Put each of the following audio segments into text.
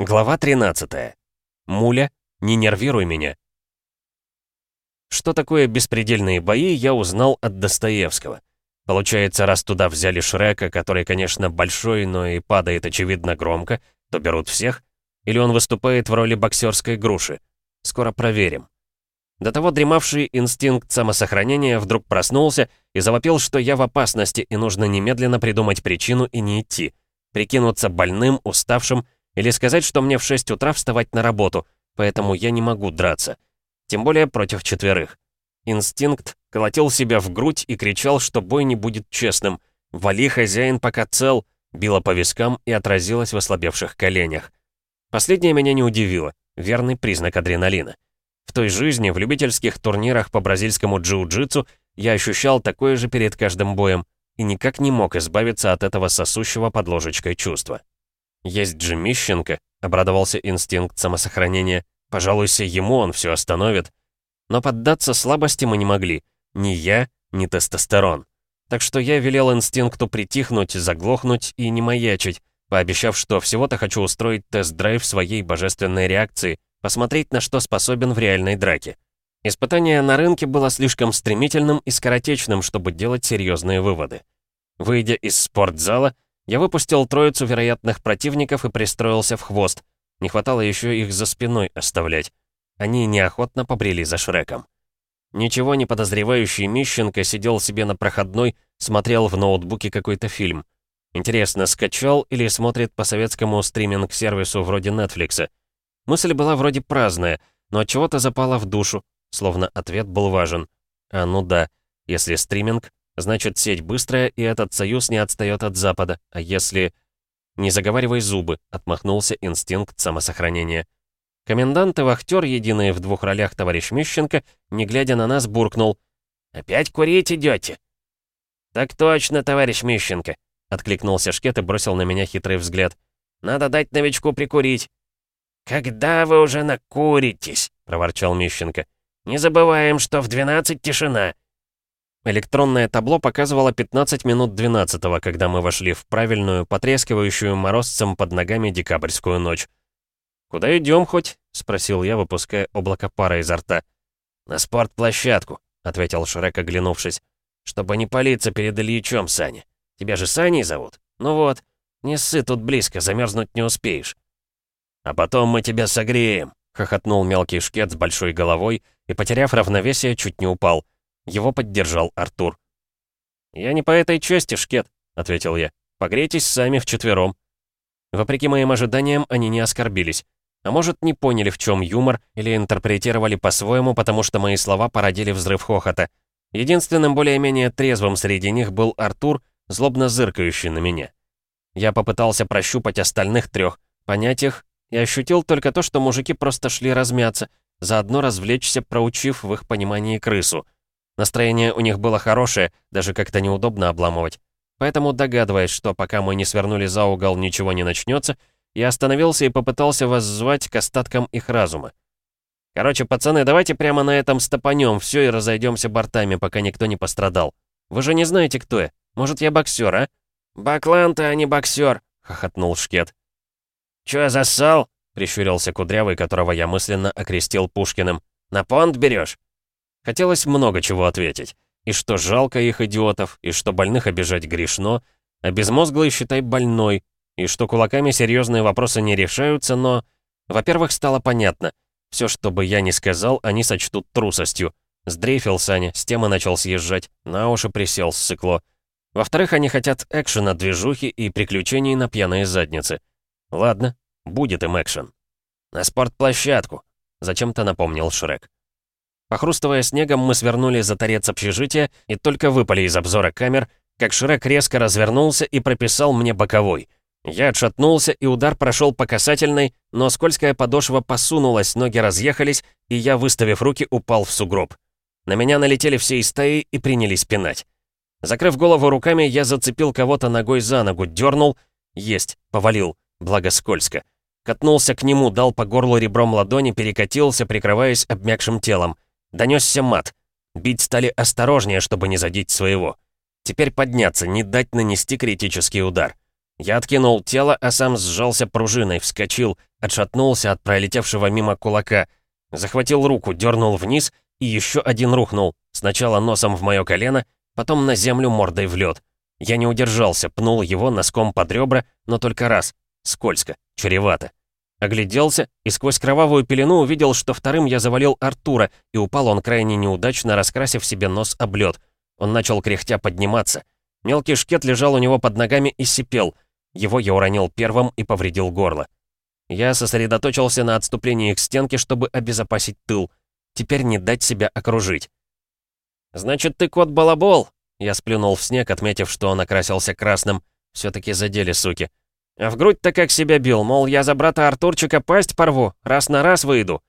Глава 13. Муля, не нервируй меня. Что такое беспредельные бои, я узнал от Достоевского. Получается, раз туда взяли Шрека, который, конечно, большой, но и падает, очевидно, громко, то берут всех? Или он выступает в роли боксерской груши? Скоро проверим. До того дремавший инстинкт самосохранения вдруг проснулся и завопил, что я в опасности и нужно немедленно придумать причину и не идти. Прикинуться больным, уставшим или сказать, что мне в 6 утра вставать на работу, поэтому я не могу драться. Тем более против четверых. Инстинкт колотил себя в грудь и кричал, что бой не будет честным. «Вали, хозяин, пока цел!» Било по вискам и отразилось в ослабевших коленях. Последнее меня не удивило. Верный признак адреналина. В той жизни, в любительских турнирах по бразильскому джиу-джитсу, я ощущал такое же перед каждым боем и никак не мог избавиться от этого сосущего под ложечкой чувства. «Есть же Мищенко», — обрадовался инстинкт самосохранения. «Пожалуйся ему, он все остановит». Но поддаться слабости мы не могли. Ни я, ни тестостерон. Так что я велел инстинкту притихнуть, заглохнуть и не маячить, пообещав, что всего-то хочу устроить тест-драйв своей божественной реакции, посмотреть, на что способен в реальной драке. Испытание на рынке было слишком стремительным и скоротечным, чтобы делать серьезные выводы. Выйдя из спортзала, я выпустил троицу вероятных противников и пристроился в хвост. Не хватало еще их за спиной оставлять. Они неохотно побрели за Шреком. Ничего не подозревающий Мищенко сидел себе на проходной, смотрел в ноутбуке какой-то фильм. Интересно, скачал или смотрит по советскому стриминг-сервису вроде Нетфликса? Мысль была вроде праздная, но от чего то запала в душу, словно ответ был важен. А ну да, если стриминг, Значит, сеть быстрая, и этот союз не отстает от Запада. А если... «Не заговаривай зубы», — отмахнулся инстинкт самосохранения. Комендант и вахтер, единые в двух ролях товарищ Мищенко, не глядя на нас, буркнул. «Опять курить идете?» «Так точно, товарищ Мищенко», — откликнулся Шкет и бросил на меня хитрый взгляд. «Надо дать новичку прикурить». «Когда вы уже накуритесь?» — проворчал Мищенко. «Не забываем, что в 12 тишина». Электронное табло показывало 15 минут 12 когда мы вошли в правильную, потрескивающую морозцем под ногами декабрьскую ночь. «Куда идем хоть?» — спросил я, выпуская облако пара изо рта. «На спортплощадку», — ответил Шрек, оглянувшись. «Чтобы не палиться перед Ильичом, Саня. Тебя же Саней зовут? Ну вот, не ссы тут близко, замерзнуть не успеешь». «А потом мы тебя согреем», — хохотнул мелкий шкет с большой головой и, потеряв равновесие, чуть не упал. Его поддержал Артур. «Я не по этой части, Шкет», — ответил я. «Погрейтесь сами вчетвером». Вопреки моим ожиданиям, они не оскорбились. А может, не поняли, в чем юмор, или интерпретировали по-своему, потому что мои слова породили взрыв хохота. Единственным более-менее трезвым среди них был Артур, злобно зыркающий на меня. Я попытался прощупать остальных трех, понять их, и ощутил только то, что мужики просто шли размяться, заодно развлечься, проучив в их понимании крысу — Настроение у них было хорошее, даже как-то неудобно обламывать. Поэтому, догадываясь, что пока мы не свернули за угол, ничего не начнется, я остановился и попытался воззвать к остаткам их разума. Короче, пацаны, давайте прямо на этом стопанем все и разойдемся бортами, пока никто не пострадал. Вы же не знаете, кто я. Может, я боксер, а? Баклан ты, а не боксер, хохотнул Шкет. Чё, зассал? прищурился Кудрявый, которого я мысленно окрестил Пушкиным. На понт берешь? Хотелось много чего ответить. И что жалко их идиотов, и что больных обижать грешно, а безмозглый считай больной, и что кулаками серьезные вопросы не решаются, но... Во-первых, стало понятно. Все, что бы я ни сказал, они сочтут трусостью. Сдрейфил Саня, с темы начал съезжать, на уши присел, ссыкло. Во-вторых, они хотят экшена, движухи и приключений на пьяные задницы. Ладно, будет им экшен. На спортплощадку, зачем-то напомнил Шрек. Похрустывая снегом, мы свернули за торец общежития и только выпали из обзора камер, как Шрек резко развернулся и прописал мне боковой. Я отшатнулся, и удар прошел по касательной, но скользкая подошва посунулась, ноги разъехались, и я, выставив руки, упал в сугроб. На меня налетели все из стаи и принялись пинать. Закрыв голову руками, я зацепил кого-то ногой за ногу, дернул. Есть, повалил, благо скользко. Катнулся к нему, дал по горлу ребром ладони, перекатился, прикрываясь обмякшим телом. Донесся мат. Бить стали осторожнее, чтобы не задеть своего. Теперь подняться, не дать нанести критический удар. Я откинул тело, а сам сжался пружиной, вскочил, отшатнулся от пролетевшего мимо кулака, захватил руку, дернул вниз, и еще один рухнул, сначала носом в мое колено, потом на землю мордой в лед. Я не удержался, пнул его носком под ребра, но только раз. Скользко, чревато. Огляделся и сквозь кровавую пелену увидел, что вторым я завалил Артура, и упал он крайне неудачно, раскрасив себе нос об лед. Он начал кряхтя подниматься. Мелкий шкет лежал у него под ногами и сипел. Его я уронил первым и повредил горло. Я сосредоточился на отступлении к стенке, чтобы обезопасить тыл. Теперь не дать себя окружить. «Значит, ты кот-балабол?» Я сплюнул в снег, отметив, что он окрасился красным. все таки задели, суки. А в грудь-то как себя бил, мол, я за брата Артурчика пасть порву, раз на раз выйду.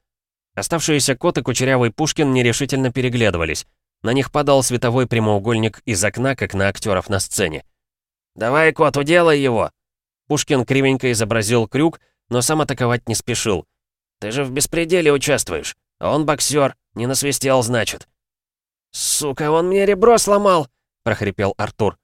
Оставшиеся кот и кучерявый Пушкин нерешительно переглядывались. На них падал световой прямоугольник из окна, как на актеров на сцене. «Давай, кот, уделай его!» Пушкин кривенько изобразил крюк, но сам атаковать не спешил. «Ты же в беспределе участвуешь, а он боксер, не насвистел, значит». «Сука, он мне ребро сломал!» — прохрипел Артур.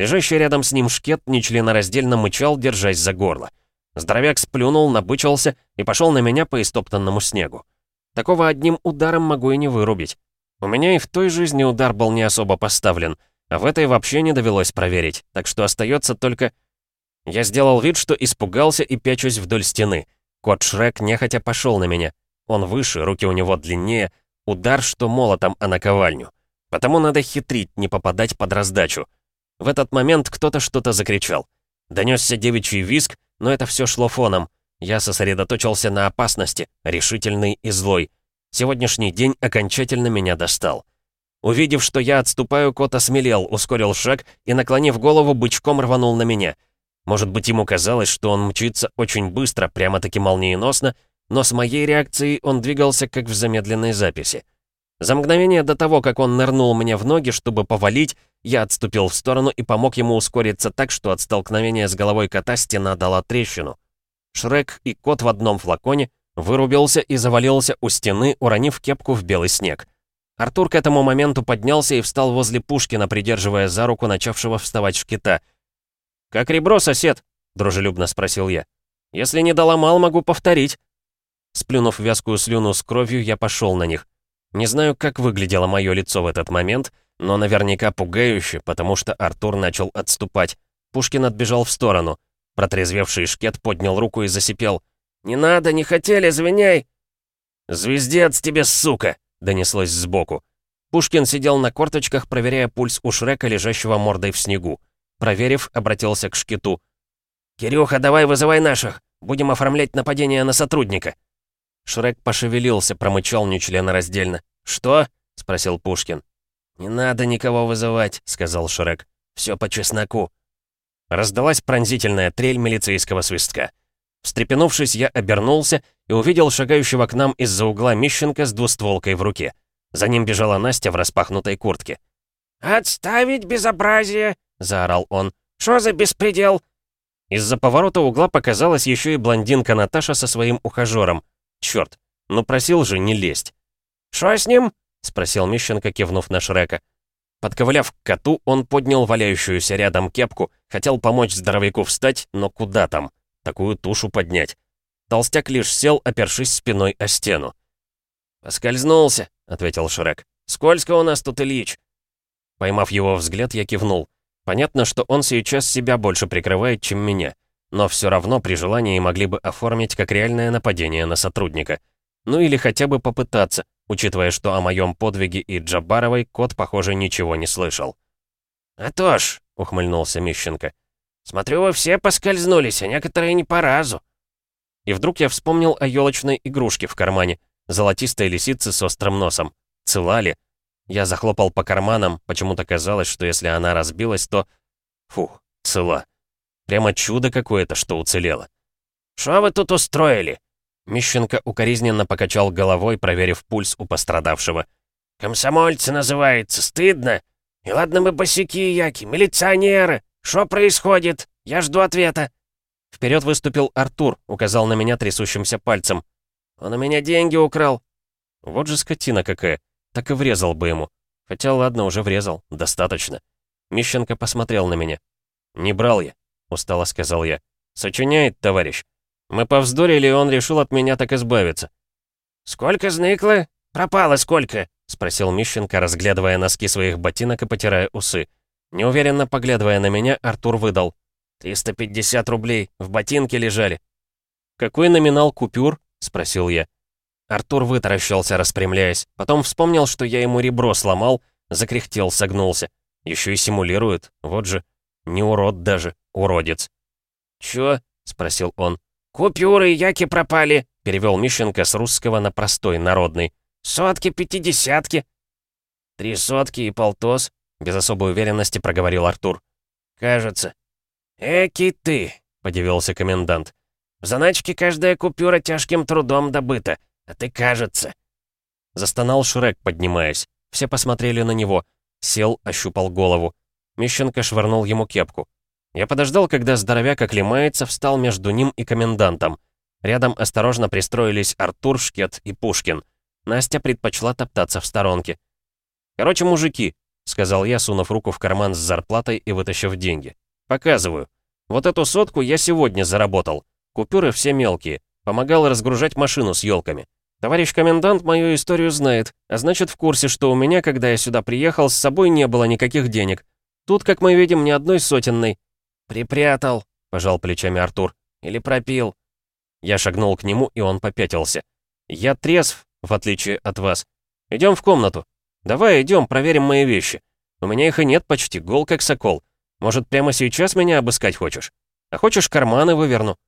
Лежащий рядом с ним шкет нечленораздельно мычал, держась за горло. Здоровяк сплюнул, набычился и пошел на меня по истоптанному снегу. Такого одним ударом могу и не вырубить. У меня и в той жизни удар был не особо поставлен, а в этой вообще не довелось проверить, так что остается только... Я сделал вид, что испугался и пячусь вдоль стены. Кот Шрек нехотя пошел на меня. Он выше, руки у него длиннее, удар, что молотом, а наковальню. Потому надо хитрить, не попадать под раздачу. В этот момент кто-то что-то закричал. Донесся девичий визг, но это все шло фоном. Я сосредоточился на опасности, решительный и злой. Сегодняшний день окончательно меня достал. Увидев, что я отступаю, кот осмелел, ускорил шаг и, наклонив голову, бычком рванул на меня. Может быть, ему казалось, что он мчится очень быстро, прямо-таки молниеносно, но с моей реакцией он двигался как в замедленной записи. За мгновение до того, как он нырнул мне в ноги, чтобы повалить, я отступил в сторону и помог ему ускориться так, что от столкновения с головой кота стена дала трещину. Шрек и кот в одном флаконе вырубился и завалился у стены, уронив кепку в белый снег. Артур к этому моменту поднялся и встал возле Пушкина, придерживая за руку начавшего вставать шкита. «Как ребро, сосед?» — дружелюбно спросил я. «Если не доломал, могу повторить». Сплюнув вязкую слюну с кровью, я пошел на них. Не знаю, как выглядело мое лицо в этот момент, но наверняка пугающе, потому что Артур начал отступать. Пушкин отбежал в сторону. Протрезвевший шкет поднял руку и засипел. «Не надо, не хотели, звеняй!» «Звездец тебе, сука!» — донеслось сбоку. Пушкин сидел на корточках, проверяя пульс у Шрека, лежащего мордой в снегу. Проверив, обратился к шкету. «Кирюха, давай вызывай наших! Будем оформлять нападение на сотрудника!» Шрек пошевелился, промычал нечленораздельно. «Что?» — спросил Пушкин. «Не надо никого вызывать», — сказал Шрек. «Все по чесноку». Раздалась пронзительная трель милицейского свистка. Встрепенувшись, я обернулся и увидел шагающего к нам из-за угла Мищенко с двустволкой в руке. За ним бежала Настя в распахнутой куртке. «Отставить безобразие!» — заорал он. «Что за беспредел?» Из-за поворота угла показалась еще и блондинка Наташа со своим ухажером. Черт, ну просил же не лезть. «Что с ним?» — спросил Мищенко, кивнув на Шрека. Подковыляв к коту, он поднял валяющуюся рядом кепку, хотел помочь здоровяку встать, но куда там? Такую тушу поднять. Толстяк лишь сел, опершись спиной о стену. «Поскользнулся», — ответил Шрек. «Скользко у нас тут Ильич». Поймав его взгляд, я кивнул. Понятно, что он сейчас себя больше прикрывает, чем меня но все равно при желании могли бы оформить как реальное нападение на сотрудника. Ну или хотя бы попытаться, учитывая, что о моем подвиге и Джабаровой кот, похоже, ничего не слышал. «А то ж», — ухмыльнулся Мищенко, — «смотрю, вы все поскользнулись, а некоторые не по разу». И вдруг я вспомнил о елочной игрушке в кармане, золотистой лисице с острым носом. Цела ли? Я захлопал по карманам, почему-то казалось, что если она разбилась, то... Фух, цела. Прямо чудо какое-то, что уцелело. «Что вы тут устроили?» Мищенко укоризненно покачал головой, проверив пульс у пострадавшего. «Комсомольцы называется, стыдно. И ладно мы босики, яки, милиционеры. Что происходит? Я жду ответа». Вперед выступил Артур, указал на меня трясущимся пальцем. «Он у меня деньги украл». Вот же скотина какая. Так и врезал бы ему. Хотя ладно, уже врезал. Достаточно. Мищенко посмотрел на меня. «Не брал я. — устало сказал я. «Сочиняет, товарищ. Мы повздорили, и он решил от меня так избавиться». «Сколько зныкло? Пропало сколько?» — спросил Мищенко, разглядывая носки своих ботинок и потирая усы. Неуверенно поглядывая на меня, Артур выдал. «350 рублей. В ботинке лежали». «Какой номинал купюр?» — спросил я. Артур вытаращился, распрямляясь. Потом вспомнил, что я ему ребро сломал, закряхтел, согнулся. Еще и симулирует. Вот же. Не урод даже, уродец. «Чё?» — спросил он. «Купюры яки пропали», — перевел Мищенко с русского на простой, народный. «Сотки, пятидесятки». «Три сотки и полтос», — без особой уверенности проговорил Артур. «Кажется». «Эки ты», — подивился комендант. «В заначке каждая купюра тяжким трудом добыта, а ты кажется». Застонал Шрек, поднимаясь. Все посмотрели на него. Сел, ощупал голову. Мищенко швырнул ему кепку. Я подождал, когда здоровяк оклемается, встал между ним и комендантом. Рядом осторожно пристроились Артур, Шкет и Пушкин. Настя предпочла топтаться в сторонке. «Короче, мужики», — сказал я, сунув руку в карман с зарплатой и вытащив деньги. «Показываю. Вот эту сотку я сегодня заработал. Купюры все мелкие. Помогал разгружать машину с елками. Товарищ комендант мою историю знает, а значит в курсе, что у меня, когда я сюда приехал, с собой не было никаких денег. Тут, как мы видим, ни одной сотенной. «Припрятал», — пожал плечами Артур. «Или пропил». Я шагнул к нему, и он попятился. «Я трезв, в отличие от вас. Идем в комнату. Давай идем, проверим мои вещи. У меня их и нет почти, гол как сокол. Может, прямо сейчас меня обыскать хочешь? А хочешь, карманы выверну?»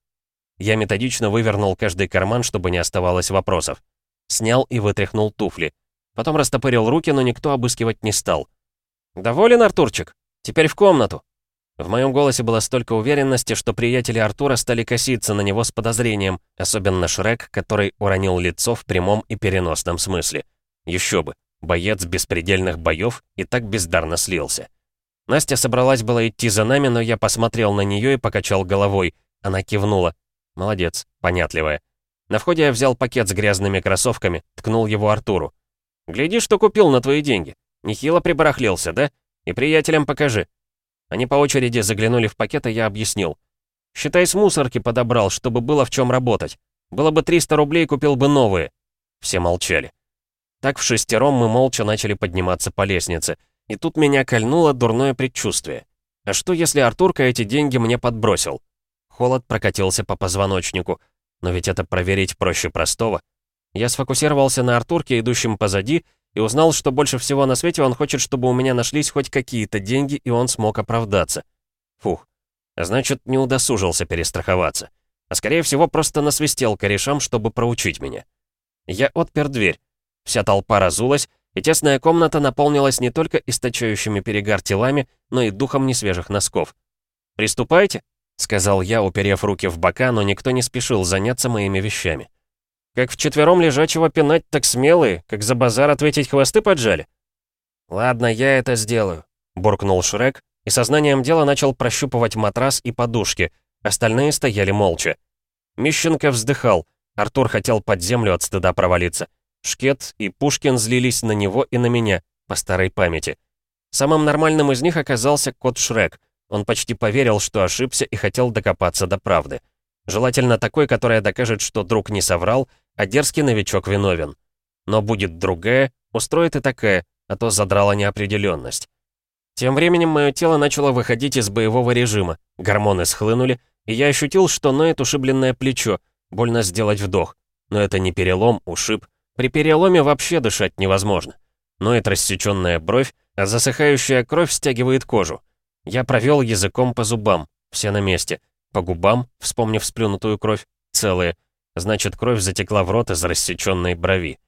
Я методично вывернул каждый карман, чтобы не оставалось вопросов. Снял и вытряхнул туфли. Потом растопырил руки, но никто обыскивать не стал. «Доволен, Артурчик? Теперь в комнату!» В моем голосе было столько уверенности, что приятели Артура стали коситься на него с подозрением, особенно Шрек, который уронил лицо в прямом и переносном смысле. Еще бы, боец беспредельных боев и так бездарно слился. Настя собралась было идти за нами, но я посмотрел на нее и покачал головой. Она кивнула. Молодец, понятливая. На входе я взял пакет с грязными кроссовками, ткнул его Артуру. «Гляди, что купил на твои деньги. Нехило прибарахлился, да? И приятелям покажи». Они по очереди заглянули в пакет, и я объяснил. «Считай, с мусорки подобрал, чтобы было в чем работать. Было бы 300 рублей, купил бы новые». Все молчали. Так в шестером мы молча начали подниматься по лестнице. И тут меня кольнуло дурное предчувствие. А что, если Артурка эти деньги мне подбросил? Холод прокатился по позвоночнику. Но ведь это проверить проще простого. Я сфокусировался на Артурке, идущем позади, и узнал, что больше всего на свете он хочет, чтобы у меня нашлись хоть какие-то деньги, и он смог оправдаться. Фух. Значит, не удосужился перестраховаться. А скорее всего, просто насвистел корешам, чтобы проучить меня. Я отпер дверь. Вся толпа разулась, и тесная комната наполнилась не только источающими перегар телами, но и духом несвежих носков. «Приступайте», — сказал я, уперев руки в бока, но никто не спешил заняться моими вещами. Как вчетвером лежачего пинать так смелые, как за базар ответить хвосты поджали. «Ладно, я это сделаю», — буркнул Шрек, и сознанием дела начал прощупывать матрас и подушки, остальные стояли молча. Мищенко вздыхал, Артур хотел под землю от стыда провалиться. Шкет и Пушкин злились на него и на меня, по старой памяти. Самым нормальным из них оказался кот Шрек. Он почти поверил, что ошибся и хотел докопаться до правды. Желательно такой, которая докажет, что друг не соврал, а дерзкий новичок виновен. Но будет другая, устроит и такая, а то задрала неопределенность. Тем временем мое тело начало выходить из боевого режима, гормоны схлынули, и я ощутил, что ноет ушибленное плечо, больно сделать вдох. Но это не перелом, ушиб. При переломе вообще дышать невозможно. Ноет рассеченная бровь, а засыхающая кровь стягивает кожу. Я провел языком по зубам, все на месте. По губам, вспомнив сплюнутую кровь, целые. Значит, кровь затекла в рот из рассеченной брови.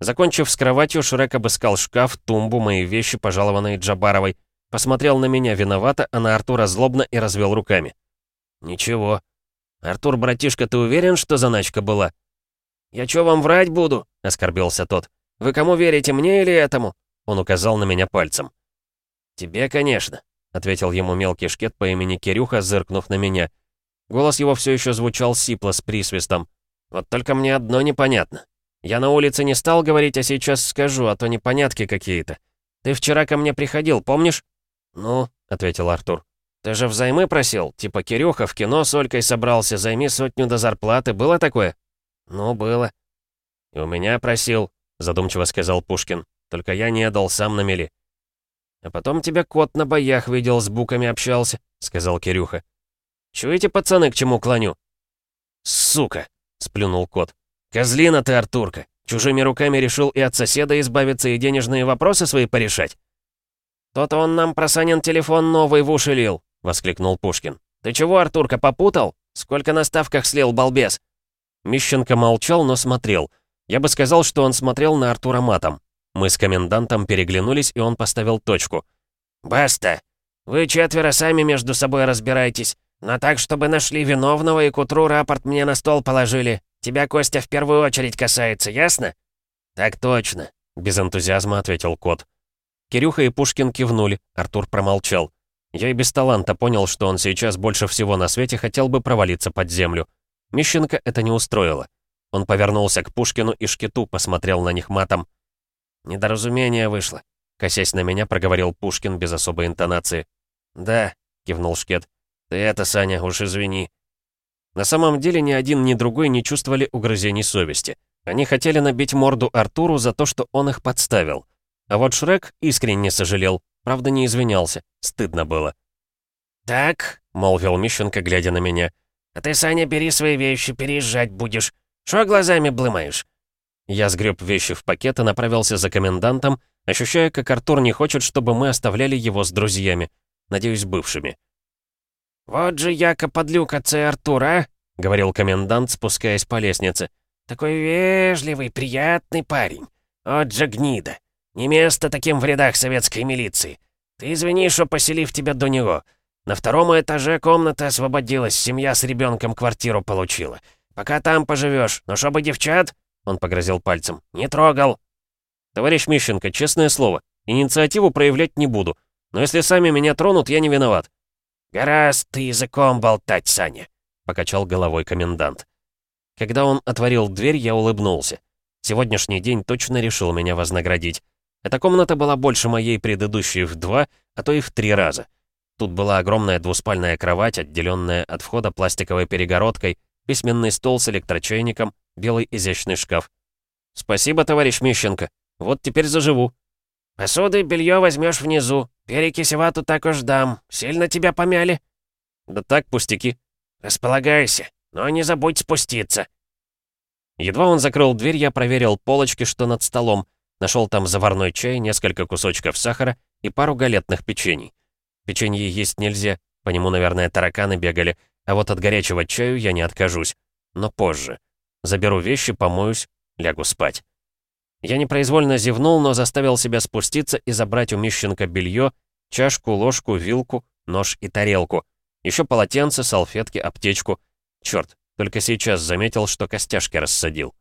Закончив с кроватью, Шрек обыскал шкаф, тумбу, мои вещи, пожалованные Джабаровой. Посмотрел на меня виновато, а на Артура злобно и развел руками. «Ничего. Артур, братишка, ты уверен, что заначка была?» «Я чё вам врать буду?» — оскорбился тот. «Вы кому верите, мне или этому?» Он указал на меня пальцем. «Тебе, конечно», — ответил ему мелкий шкет по имени Кирюха, зыркнув на меня. Голос его все еще звучал сипло с присвистом. «Вот только мне одно непонятно. Я на улице не стал говорить, а сейчас скажу, а то непонятки какие-то. Ты вчера ко мне приходил, помнишь?» «Ну», — ответил Артур. Ты же взаймы просил? Типа Кирюха в кино с Олькой собрался, займи сотню до зарплаты. Было такое?» «Ну, было». «И у меня просил», — задумчиво сказал Пушкин. «Только я не дал, сам на мели». «А потом тебя кот на боях видел, с буками общался», — сказал Кирюха. «Чуете, пацаны, к чему клоню?» «Сука!» — сплюнул кот. «Козлина ты, Артурка! Чужими руками решил и от соседа избавиться, и денежные вопросы свои порешать?» «То-то он нам про Санин телефон новый в уши лил», — воскликнул Пушкин. «Ты чего, Артурка, попутал? Сколько на ставках слил, балбес?» Мищенко молчал, но смотрел. Я бы сказал, что он смотрел на Артура матом. Мы с комендантом переглянулись, и он поставил точку. «Баста! Вы четверо сами между собой разбирайтесь. Но так, чтобы нашли виновного и к утру рапорт мне на стол положили. Тебя, Костя, в первую очередь касается, ясно?» «Так точно», — без энтузиазма ответил кот. Кирюха и Пушкин кивнули, Артур промолчал. Я и без таланта понял, что он сейчас больше всего на свете хотел бы провалиться под землю. Мищенко это не устроило. Он повернулся к Пушкину и Шкету, посмотрел на них матом. «Недоразумение вышло», — косясь на меня, проговорил Пушкин без особой интонации. «Да», — кивнул Шкет. «Ты это, Саня, уж извини». На самом деле ни один, ни другой не чувствовали угрызений совести. Они хотели набить морду Артуру за то, что он их подставил. А вот Шрек искренне сожалел, правда не извинялся, стыдно было. «Так», — молвил Мищенко, глядя на меня, — «а ты, Саня, бери свои вещи, переезжать будешь. Что глазами блымаешь?» Я сгреб вещи в пакет и направился за комендантом, ощущая, как Артур не хочет, чтобы мы оставляли его с друзьями. Надеюсь, бывшими. «Вот же яко подлюка цей Артур, а?» — говорил комендант, спускаясь по лестнице. «Такой вежливый, приятный парень. Вот же гнида. Не место таким в рядах советской милиции. Ты извини, что поселив тебя до него. На втором этаже комната освободилась, семья с ребенком квартиру получила. Пока там поживешь, но чтобы девчат...» Он погрозил пальцем. «Не трогал!» «Товарищ Мищенко, честное слово, инициативу проявлять не буду. Но если сами меня тронут, я не виноват». «Гораздо ты языком болтать, Саня», — покачал головой комендант. Когда он отворил дверь, я улыбнулся. Сегодняшний день точно решил меня вознаградить. Эта комната была больше моей предыдущей в два, а то и в три раза. Тут была огромная двуспальная кровать, отделенная от входа пластиковой перегородкой, письменный стол с электрочайником, белый изящный шкаф. «Спасибо, товарищ Мищенко. Вот теперь заживу». «Посуды и белье возьмешь внизу. Перекись вату так уж дам. Сильно тебя помяли?» «Да так, пустяки». «Располагайся, но не забудь спуститься». Едва он закрыл дверь, я проверил полочки, что над столом. Нашел там заварной чай, несколько кусочков сахара и пару галетных печений. Печенье есть нельзя, по нему, наверное, тараканы бегали, а вот от горячего чаю я не откажусь. Но позже. Заберу вещи, помоюсь, лягу спать. Я непроизвольно зевнул, но заставил себя спуститься и забрать у Мищенко белье, чашку, ложку, вилку, нож и тарелку. Еще полотенце, салфетки, аптечку. Черт, только сейчас заметил, что костяшки рассадил.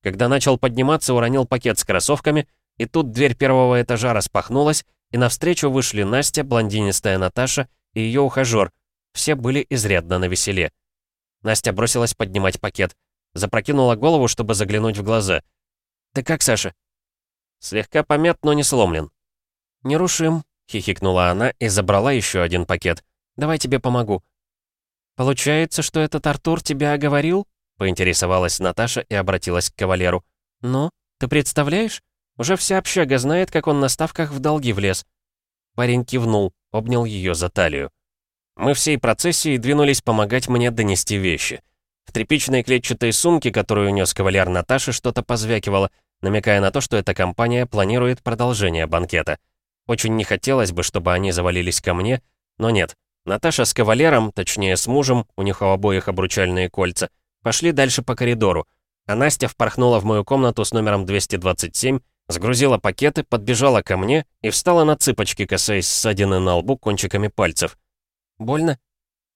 Когда начал подниматься, уронил пакет с кроссовками, и тут дверь первого этажа распахнулась, и навстречу вышли Настя, блондинистая Наташа и ее ухажер. Все были изрядно навеселе. Настя бросилась поднимать пакет. Запрокинула голову, чтобы заглянуть в глаза. «Ты как, Саша?» «Слегка помят, но не сломлен». «Нерушим», — хихикнула она и забрала еще один пакет. «Давай тебе помогу». «Получается, что этот Артур тебя оговорил?» — поинтересовалась Наташа и обратилась к кавалеру. «Ну, ты представляешь? Уже вся общага знает, как он на ставках в долги влез». Парень кивнул, обнял ее за талию. Мы всей процессией двинулись помогать мне донести вещи. В тряпичной клетчатой сумке, которую нес кавалер Наташи, что-то позвякивало, намекая на то, что эта компания планирует продолжение банкета. Очень не хотелось бы, чтобы они завалились ко мне, но нет. Наташа с кавалером, точнее с мужем, у них у обоих обручальные кольца, пошли дальше по коридору, а Настя впорхнула в мою комнату с номером 227, сгрузила пакеты, подбежала ко мне и встала на цыпочки, касаясь ссадины на лбу кончиками пальцев. «Больно?»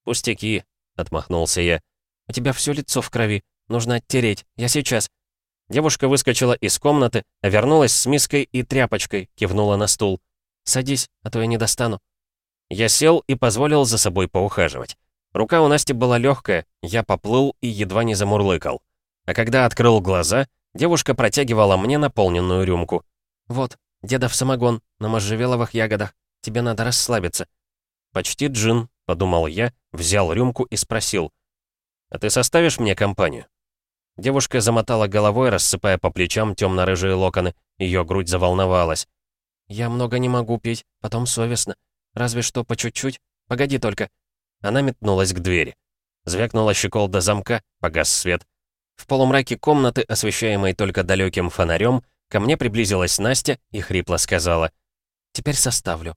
«Пустяки», — отмахнулся я. «У тебя все лицо в крови. Нужно оттереть. Я сейчас». Девушка выскочила из комнаты, вернулась с миской и тряпочкой, кивнула на стул. «Садись, а то я не достану». Я сел и позволил за собой поухаживать. Рука у Насти была легкая, я поплыл и едва не замурлыкал. А когда открыл глаза, девушка протягивала мне наполненную рюмку. «Вот, дедов самогон, на можжевеловых ягодах. Тебе надо расслабиться». «Почти джин», — подумал я, взял рюмку и спросил. «А ты составишь мне компанию?» Девушка замотала головой, рассыпая по плечам темно-рыжие локоны. Ее грудь заволновалась. «Я много не могу пить, потом совестно. Разве что по чуть-чуть. Погоди только». Она метнулась к двери. Звякнула щеколда замка, погас свет. В полумраке комнаты, освещаемой только далеким фонарем, ко мне приблизилась Настя и хрипло сказала. «Теперь составлю.